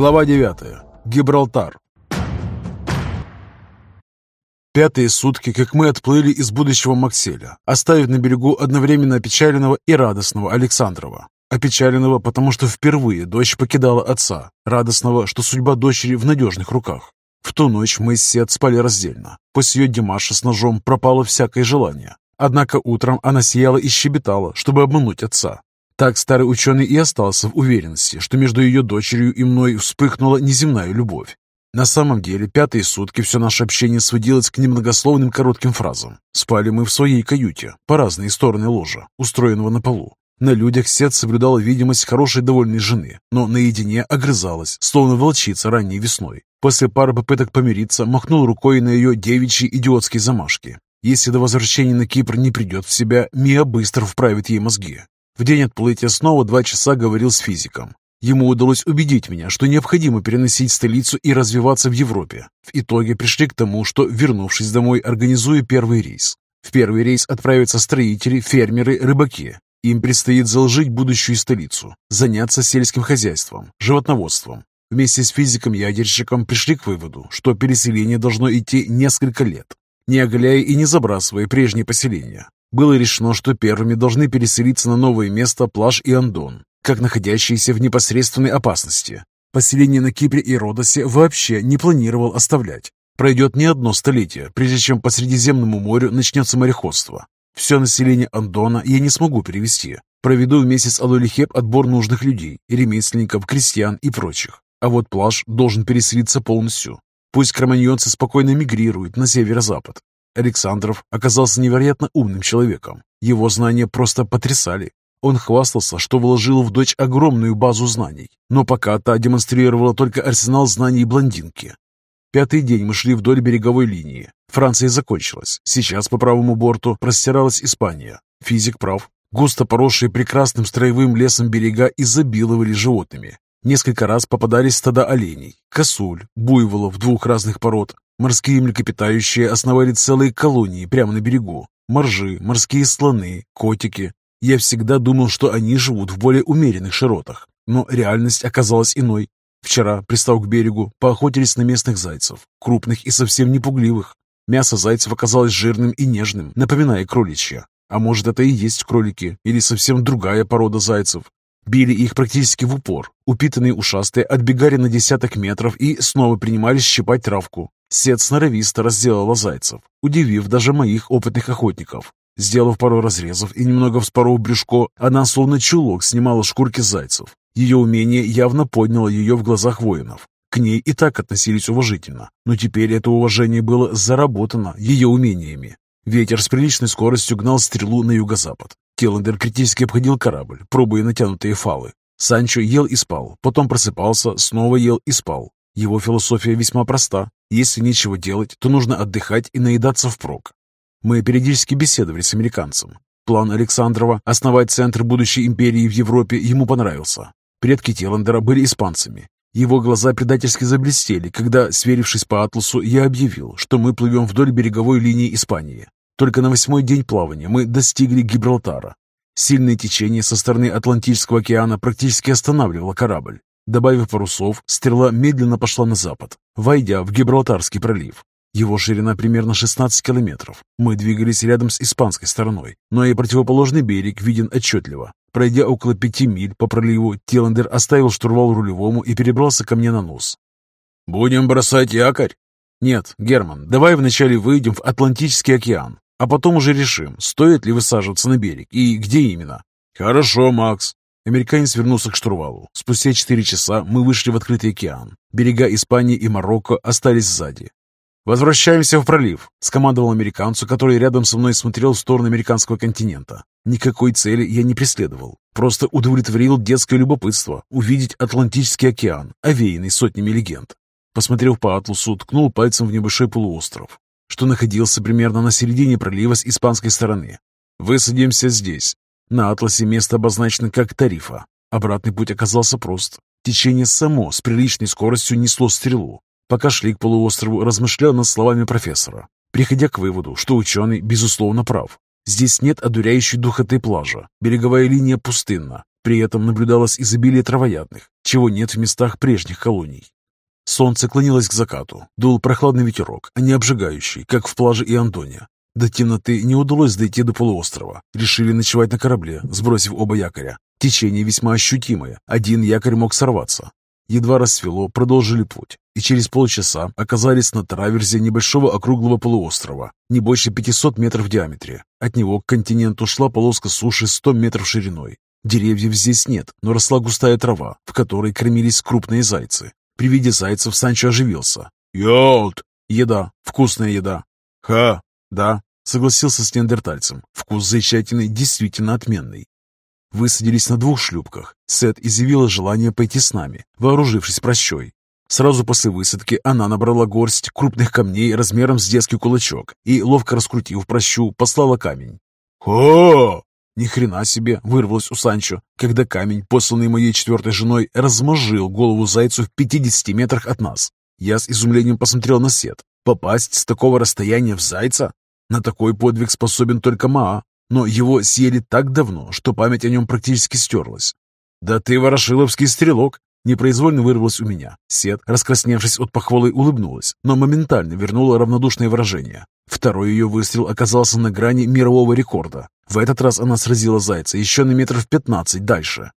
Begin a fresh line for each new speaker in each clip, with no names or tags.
Глава 9. Гибралтар. Пятые сутки, как мы отплыли из будущего Макселя, оставив на берегу одновременно опечаленного и радостного Александрова. Опечаленного, потому что впервые дочь покидала отца, радостного, что судьба дочери в надежных руках. В ту ночь мы с Сет спали раздельно. После ее Димаша с ножом пропало всякое желание. Однако утром она сияла и щебетала, чтобы обмануть отца. Так старый ученый и остался в уверенности, что между ее дочерью и мной вспыхнула неземная любовь. На самом деле, пятые сутки все наше общение сводилось к немногословным коротким фразам. Спали мы в своей каюте, по разные стороны ложа, устроенного на полу. На людях Сет соблюдала видимость хорошей довольной жены, но наедине огрызалась, словно волчица ранней весной. После пары попыток помириться, махнул рукой на ее девичьи идиотские замашки. Если до возвращения на Кипр не придет в себя, Мия быстро вправит ей мозги. В день отплытия снова два часа говорил с физиком. Ему удалось убедить меня, что необходимо переносить столицу и развиваться в Европе. В итоге пришли к тому, что, вернувшись домой, организую первый рейс. В первый рейс отправятся строители, фермеры, рыбаки. Им предстоит заложить будущую столицу, заняться сельским хозяйством, животноводством. Вместе с физиком-ядерщиком пришли к выводу, что переселение должно идти несколько лет, не оголяя и не забрасывая прежние поселения. Было решено, что первыми должны переселиться на новое место Плаж и Андон, как находящиеся в непосредственной опасности. Поселение на Кипре и Родосе вообще не планировал оставлять. Пройдет не одно столетие, прежде чем по Средиземному морю начнется мореходство. Все население Андона я не смогу перевести. Проведу в месяц Алолихеп отбор нужных людей, ремесленников, крестьян и прочих. А вот Плаж должен переселиться полностью. Пусть кроманьонцы спокойно мигрируют на северо-запад. Александров оказался невероятно умным человеком. Его знания просто потрясали. Он хвастался, что вложил в дочь огромную базу знаний, но пока та демонстрировала только арсенал знаний блондинки. Пятый день мы шли вдоль береговой линии. Франция закончилась. Сейчас по правому борту простиралась Испания. Физик прав. Густо поросшие прекрасным строевым лесом берега изобиловали животными. Несколько раз попадались стада оленей, косуль, буйволов двух разных пород, Морские млекопитающие основали целые колонии прямо на берегу. Моржи, морские слоны, котики. Я всегда думал, что они живут в более умеренных широтах, но реальность оказалась иной. Вчера, пристав к берегу, поохотились на местных зайцев, крупных и совсем не пугливых. Мясо зайцев оказалось жирным и нежным, напоминая кроличье. А может, это и есть кролики, или совсем другая порода зайцев. Били их практически в упор. Упитанные ушастые отбегали на десяток метров и снова принимались щипать травку. Сет сноровисто разделала зайцев, удивив даже моих опытных охотников. Сделав пару разрезов и немного вспоров брюшко, она словно чулок снимала шкурки зайцев. Ее умение явно подняло ее в глазах воинов. К ней и так относились уважительно, но теперь это уважение было заработано ее умениями. Ветер с приличной скоростью гнал стрелу на юго-запад. Теллендер критически обходил корабль, пробуя натянутые фалы. Санчо ел и спал, потом просыпался, снова ел и спал. Его философия весьма проста. Если нечего делать, то нужно отдыхать и наедаться впрок. Мы периодически беседовали с американцем. План Александрова основать центр будущей империи в Европе ему понравился. Предки Теландера были испанцами. Его глаза предательски заблестели, когда, сверившись по атласу, я объявил, что мы плывем вдоль береговой линии Испании. Только на восьмой день плавания мы достигли Гибралтара. Сильное течение со стороны Атлантического океана практически останавливало корабль. Добавив парусов, стрела медленно пошла на запад, войдя в Гибралтарский пролив. Его ширина примерно 16 километров. Мы двигались рядом с испанской стороной, но и противоположный берег виден отчетливо. Пройдя около пяти миль по проливу, Тиландер оставил штурвал рулевому и перебрался ко мне на нос. «Будем бросать якорь?» «Нет, Герман, давай вначале выйдем в Атлантический океан, а потом уже решим, стоит ли высаживаться на берег и где именно». «Хорошо, Макс. Американец вернулся к штурвалу. Спустя четыре часа мы вышли в открытый океан. Берега Испании и Марокко остались сзади. «Возвращаемся в пролив», — скомандовал американцу, который рядом со мной смотрел в сторону американского континента. Никакой цели я не преследовал. Просто удовлетворил детское любопытство увидеть Атлантический океан, овеянный сотнями легенд. Посмотрев по атласу, ткнул пальцем в небольшой полуостров, что находился примерно на середине пролива с испанской стороны. «Высадимся здесь. На атласе место обозначено как Тарифа. Обратный путь оказался прост. Течение само с приличной скоростью несло стрелу. Пока шли к полуострову, размышлял над словами профессора, приходя к выводу, что ученый, безусловно, прав. Здесь нет одуряющей духоты плажа. Береговая линия пустынна. При этом наблюдалось изобилие травоядных, чего нет в местах прежних колоний. Солнце клонилось к закату, дул прохладный ветерок, а не обжигающий, как в плаже и Андоне. До темноты не удалось дойти до полуострова. Решили ночевать на корабле, сбросив оба якоря. Течение весьма ощутимое, один якорь мог сорваться. Едва рассвело, продолжили путь, и через полчаса оказались на траверзе небольшого округлого полуострова, не больше 500 метров в диаметре. От него к континенту шла полоска суши 100 метров шириной. Деревьев здесь нет, но росла густая трава, в которой кормились крупные зайцы. При виде зайцев Санчо оживился. «Йолт!» «Еда, вкусная еда». «Ха!» «Да», согласился с неандертальцем. Вкус зайчатины действительно отменный. Высадились на двух шлюпках. Сет изъявила желание пойти с нами, вооружившись прощой. Сразу после высадки она набрала горсть крупных камней размером с детский кулачок и, ловко раскрутив прощу, послала камень. «Хо!» Ни хрена себе, вырвалось у Санчо, когда камень, посланный моей четвертой женой, размозжил голову зайцу в 50 метрах от нас. Я с изумлением посмотрел на Сет. Попасть с такого расстояния в зайца? На такой подвиг способен только Маа, но его съели так давно, что память о нем практически стерлась. «Да ты ворошиловский стрелок!» Непроизвольно вырвалось у меня. Сет, раскрасневшись от похвалы, улыбнулась, но моментально вернула равнодушное выражение. Второй ее выстрел оказался на грани мирового рекорда. В этот раз она сразила зайца еще на метров пятнадцать дальше.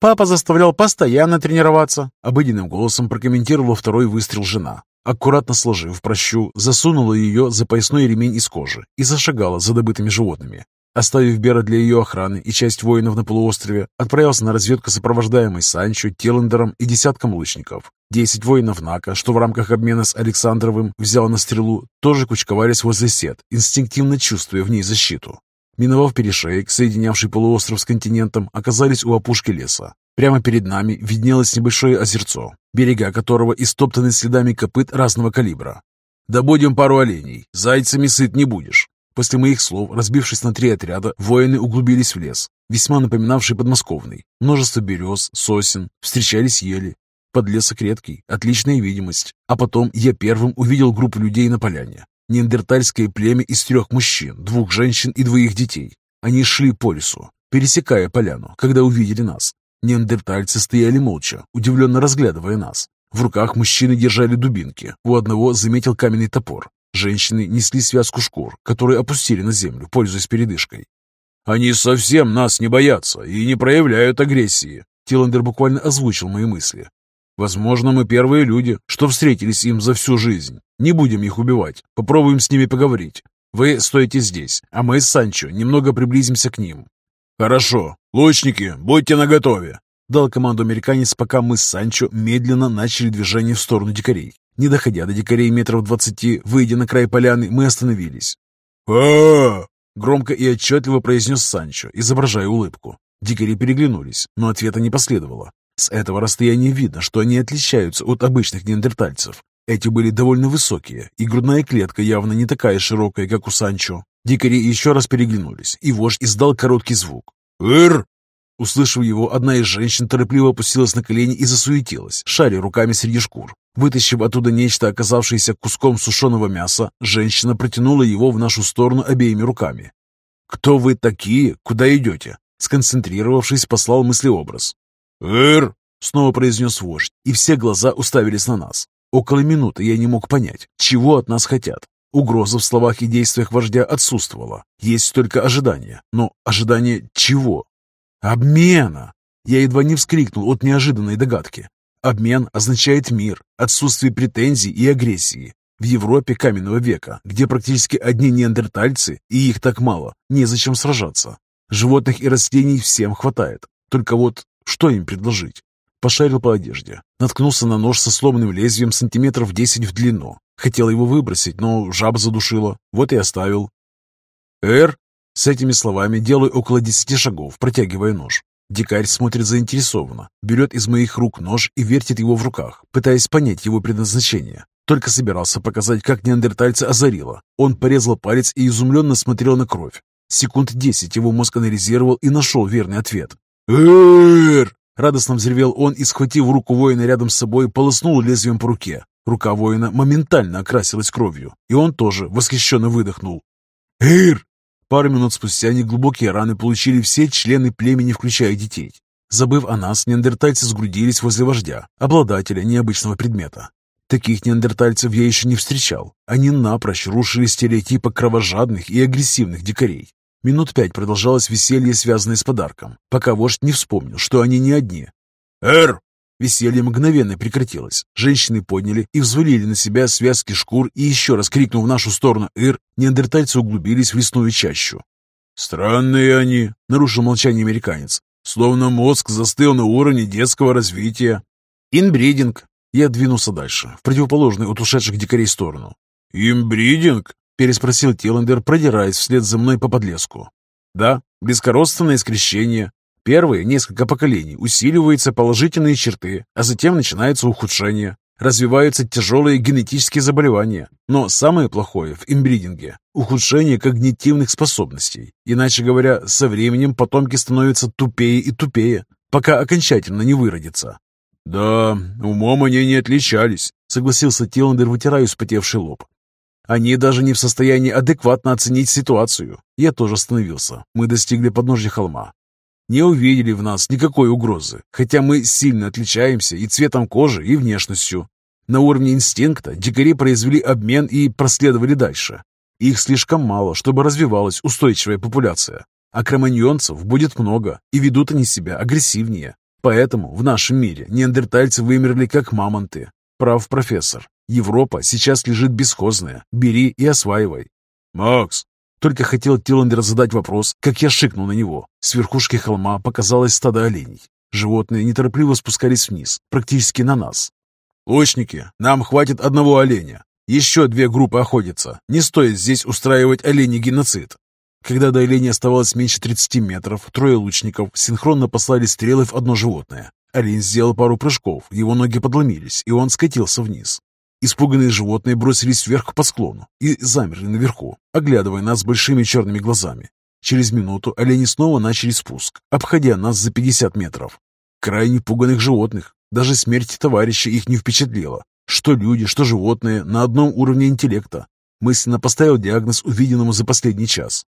«Папа заставлял постоянно тренироваться», — обыденным голосом прокомментировала второй выстрел жена. Аккуратно сложив прощу, засунула ее за поясной ремень из кожи и зашагала за добытыми животными. Оставив Бера для ее охраны и часть воинов на полуострове, отправился на разведку сопровождаемый Санчо, Теллендером и десятком лучников. Десять воинов Нака, что в рамках обмена с Александровым взял на стрелу, тоже кучковались возле сет, инстинктивно чувствуя в ней защиту. Миновав перешеек, соединявший полуостров с континентом, оказались у опушки леса. Прямо перед нами виднелось небольшое озерцо, берега которого истоптаны следами копыт разного калибра. «Добудем пару оленей, зайцами сыт не будешь». После моих слов, разбившись на три отряда, воины углубились в лес, весьма напоминавший подмосковный. Множество берез, сосен, встречались ели. Подлесок редкий, отличная видимость. А потом я первым увидел группу людей на поляне. Неандертальское племя из трех мужчин, двух женщин и двоих детей. Они шли по лесу, пересекая поляну, когда увидели нас. Неандертальцы стояли молча, удивленно разглядывая нас. В руках мужчины держали дубинки, у одного заметил каменный топор. Женщины несли связку шкур, которые опустили на землю, пользуясь передышкой. «Они совсем нас не боятся и не проявляют агрессии», Тиландер буквально озвучил мои мысли. «Возможно, мы первые люди, что встретились им за всю жизнь. Не будем их убивать, попробуем с ними поговорить. Вы стоите здесь, а мы с Санчо немного приблизимся к ним. «Хорошо. Лучники, будьте наготове!» Дал команду американец, пока мы с Санчо медленно начали движение в сторону дикарей. Не доходя до дикарей метров двадцати, выйдя на край поляны, мы остановились. а Громко и отчетливо произнес Санчо, изображая улыбку. Дикари переглянулись, но ответа не последовало. С этого расстояния видно, что они отличаются от обычных неандертальцев. Эти были довольно высокие, и грудная клетка явно не такая широкая, как у Санчо. Дикари еще раз переглянулись, и вождь издал короткий звук. «Эр!» Услышав его, одна из женщин торопливо опустилась на колени и засуетилась, шаря руками среди шкур. Вытащив оттуда нечто, оказавшееся куском сушеного мяса, женщина протянула его в нашу сторону обеими руками. «Кто вы такие? Куда идете?» Сконцентрировавшись, послал мыслеобраз. «Эр!» — снова произнес вождь, и все глаза уставились на нас. Около минуты я не мог понять, чего от нас хотят. Угроза в словах и действиях вождя отсутствовала. Есть только ожидание. Но ожидание чего? Обмена! Я едва не вскрикнул от неожиданной догадки. Обмен означает мир, отсутствие претензий и агрессии. В Европе каменного века, где практически одни неандертальцы, и их так мало, незачем сражаться. Животных и растений всем хватает. Только вот что им предложить? Пошарил по одежде. Наткнулся на нож со сломанным лезвием сантиметров 10 в длину. Хотел его выбросить, но жаба задушила. Вот и оставил. «Эр!» С этими словами делаю около десяти шагов, протягивая нож. Дикарь смотрит заинтересованно, берет из моих рук нож и вертит его в руках, пытаясь понять его предназначение. Только собирался показать, как неандертальца озарило. Он порезал палец и изумленно смотрел на кровь. Секунд десять его мозг анализировал и нашел верный ответ. «Эр!» Радостно взревел он и, схватив руку воина рядом с собой, полоснул лезвием по руке. Рука воина моментально окрасилась кровью, и он тоже восхищенно выдохнул. «Ир!» Пару минут спустя неглубокие раны получили все члены племени, включая детей. Забыв о нас, неандертальцы сгрудились возле вождя, обладателя необычного предмета. Таких неандертальцев я еще не встречал. Они напрочь рушили стереотипы кровожадных и агрессивных дикарей. Минут пять продолжалось веселье, связанное с подарком, пока вождь не вспомнил, что они не одни. «Эр!» Веселье мгновенно прекратилось. Женщины подняли и взвалили на себя связки шкур, и еще раз крикнув в нашу сторону «Эр!», неандертальцы углубились в лесную чащу. «Странные они», — нарушил молчание американец. «Словно мозг застыл на уровне детского развития». «Инбридинг», я двинулся дальше, в противоположную от ушедших дикарей сторону. «Имбридинг?» – переспросил Тиллендер, продираясь вслед за мной по подлеску. «Да, близкородственное скрещение. Первые несколько поколений усиливаются положительные черты, а затем начинается ухудшение. Развиваются тяжелые генетические заболевания. Но самое плохое в имбридинге – ухудшение когнитивных способностей. Иначе говоря, со временем потомки становятся тупее и тупее, пока окончательно не выродятся. «Да, умом они не отличались», — согласился Тиландер, вытирая вспотевший лоб. «Они даже не в состоянии адекватно оценить ситуацию. Я тоже остановился. Мы достигли подножья холма. Не увидели в нас никакой угрозы, хотя мы сильно отличаемся и цветом кожи, и внешностью. На уровне инстинкта дикари произвели обмен и проследовали дальше. Их слишком мало, чтобы развивалась устойчивая популяция. А кроманьонцев будет много, и ведут они себя агрессивнее. Поэтому в нашем мире неандертальцы вымерли как мамонты. Прав профессор. Европа сейчас лежит бесхозная. Бери и осваивай. Макс, только хотел Тиландер задать вопрос, как я шикнул на него. С верхушки холма показалось стадо оленей. Животные неторопливо спускались вниз, практически на нас. «Лучники, нам хватит одного оленя. Еще две группы охотятся. Не стоит здесь устраивать оленей геноцид. Когда до оленя оставалось меньше 30 метров, трое лучников синхронно послали стрелы в одно животное. Олень сделал пару прыжков, его ноги подломились, и он скатился вниз. Испуганные животные бросились вверх по склону и замерли наверху, оглядывая нас большими черными глазами. Через минуту олени снова начали спуск, обходя нас за 50 метров. Крайне пуганных животных. Даже смерть товарища их не впечатлила. Что люди, что животные на одном уровне интеллекта. Мысленно поставил диагноз увиденному за последний час.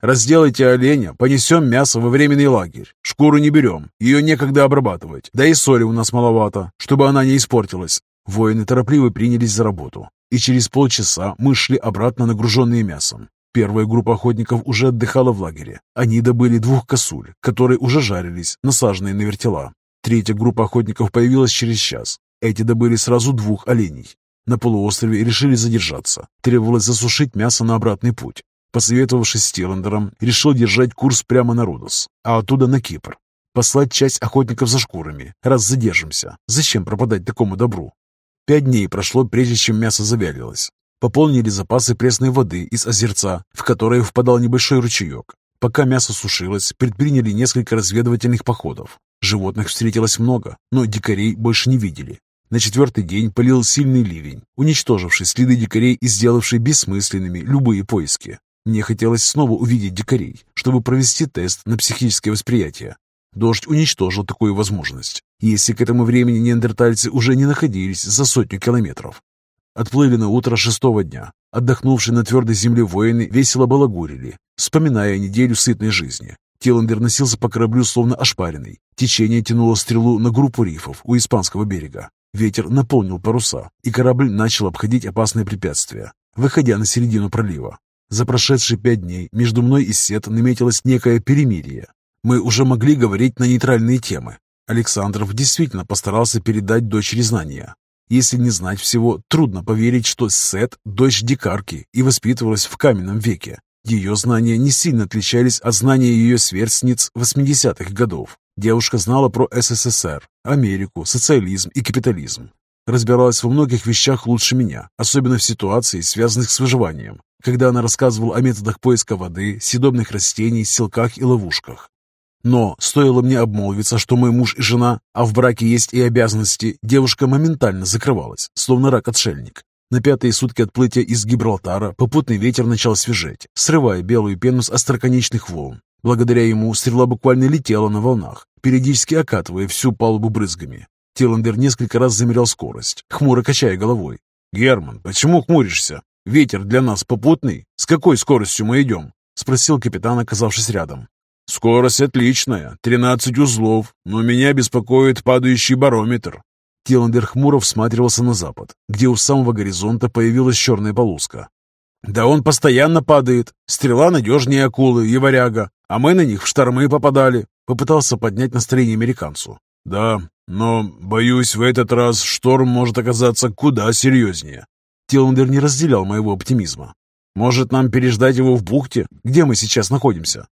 Разделайте оленя, понесем мясо во временный лагерь. Шкуру не берем, ее некогда обрабатывать. Да и соли у нас маловато, чтобы она не испортилась. Воины торопливо принялись за работу, и через полчаса мы шли обратно нагруженные мясом. Первая группа охотников уже отдыхала в лагере. Они добыли двух косуль, которые уже жарились, насаженные на вертела. Третья группа охотников появилась через час. Эти добыли сразу двух оленей. На полуострове решили задержаться. Требовалось засушить мясо на обратный путь. Посоветовавшись с Тиландером, решил держать курс прямо на Родос, а оттуда на Кипр. Послать часть охотников за шкурами, раз задержимся. Зачем пропадать такому добру? Пять дней прошло, прежде чем мясо завялилось. Пополнили запасы пресной воды из озерца, в которое впадал небольшой ручеек. Пока мясо сушилось, предприняли несколько разведывательных походов. Животных встретилось много, но дикарей больше не видели. На четвертый день полил сильный ливень, уничтоживший следы дикарей и сделавший бессмысленными любые поиски. Мне хотелось снова увидеть дикарей, чтобы провести тест на психическое восприятие. Дождь уничтожил такую возможность, если к этому времени неандертальцы уже не находились за сотню километров. Отплыли на утро шестого дня. Отдохнувшие на твердой земле воины весело балагурили, вспоминая неделю сытной жизни. Тиландер носился по кораблю словно ошпаренный. Течение тянуло стрелу на группу рифов у испанского берега. Ветер наполнил паруса, и корабль начал обходить опасные препятствия, выходя на середину пролива. За прошедшие пять дней между мной и Сет наметилось некое перемирие. Мы уже могли говорить на нейтральные темы. Александров действительно постарался передать дочери знания. Если не знать всего, трудно поверить, что Сет – дочь дикарки и воспитывалась в каменном веке. Ее знания не сильно отличались от знания ее сверстниц 80-х годов. Девушка знала про СССР, Америку, социализм и капитализм. Разбиралась во многих вещах лучше меня, особенно в ситуации, связанных с выживанием когда она рассказывала о методах поиска воды, съедобных растений, селках и ловушках. Но стоило мне обмолвиться, что мой муж и жена, а в браке есть и обязанности, девушка моментально закрывалась, словно рак-отшельник. На пятые сутки отплытия из Гибралтара попутный ветер начал свежеть, срывая белую пену с остроконечных волн. Благодаря ему стрела буквально летела на волнах, периодически окатывая всю палубу брызгами. Тиландер несколько раз замерял скорость, хмуро качая головой. «Герман, почему хмуришься? Ветер для нас попутный? С какой скоростью мы идем?» – спросил капитан, оказавшись рядом. «Скорость отличная, 13 узлов, но меня беспокоит падающий барометр». Тиландер хмуро всматривался на запад, где у самого горизонта появилась черная полоска. «Да он постоянно падает. Стрела надежнее акулы и варяга, а мы на них в штормы попадали», — попытался поднять настроение американцу. «Да, но, боюсь, в этот раз шторм может оказаться куда серьезнее». Тиландер не разделял моего оптимизма. «Может, нам переждать его в бухте, где мы сейчас находимся?»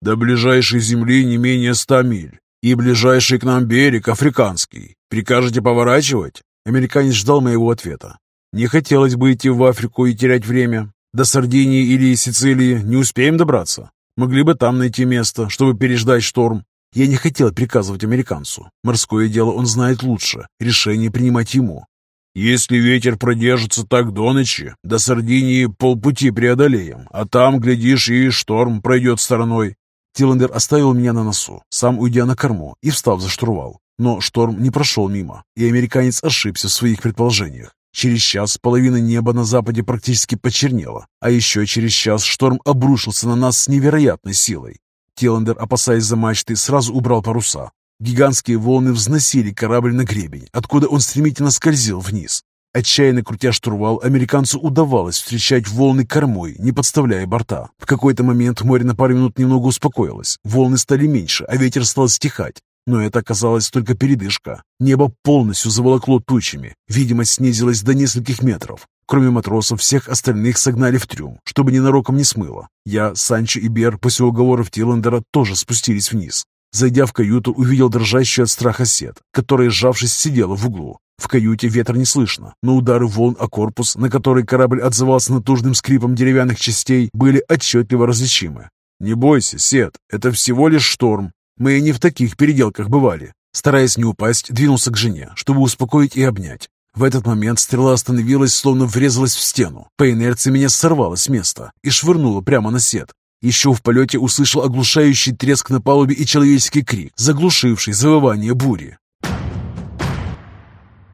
До ближайшей земли не менее ста миль. И ближайший к нам берег африканский. Прикажете поворачивать?» Американец ждал моего ответа. «Не хотелось бы идти в Африку и терять время. До Сардинии или Сицилии не успеем добраться. Могли бы там найти место, чтобы переждать шторм. Я не хотел приказывать американцу. Морское дело он знает лучше. Решение принимать ему. Если ветер продержится так до ночи, до Сардинии полпути преодолеем, а там, глядишь, и шторм пройдет стороной. Тиландер оставил меня на носу, сам уйдя на корму и встав за штурвал. Но шторм не прошел мимо, и американец ошибся в своих предположениях. Через час половина неба на западе практически почернела, а еще через час шторм обрушился на нас с невероятной силой. Тиландер, опасаясь за мачты, сразу убрал паруса. Гигантские волны взносили корабль на гребень, откуда он стремительно скользил вниз. Отчаянно крутя штурвал, американцу удавалось встречать волны кормой, не подставляя борта. В какой-то момент море на пару минут немного успокоилось. Волны стали меньше, а ветер стал стихать. Но это оказалось только передышка. Небо полностью заволокло тучами. Видимость снизилась до нескольких метров. Кроме матросов, всех остальных согнали в трюм, чтобы ненароком не смыло. Я, Санчо и Бер после уговоров Тиландера тоже спустились вниз. Зайдя в каюту, увидел дрожащую от страха сет, которая, сжавшись, сидела в углу. В каюте ветра не слышно, но удары волн о корпус, на который корабль отзывался натужным скрипом деревянных частей, были отчетливо различимы. «Не бойся, Сет, это всего лишь шторм. Мы и не в таких переделках бывали». Стараясь не упасть, двинулся к жене, чтобы успокоить и обнять. В этот момент стрела остановилась, словно врезалась в стену. По инерции меня сорвало с места и швырнуло прямо на сет. Еще в полете услышал оглушающий треск на палубе и человеческий крик, заглушивший завывание бури.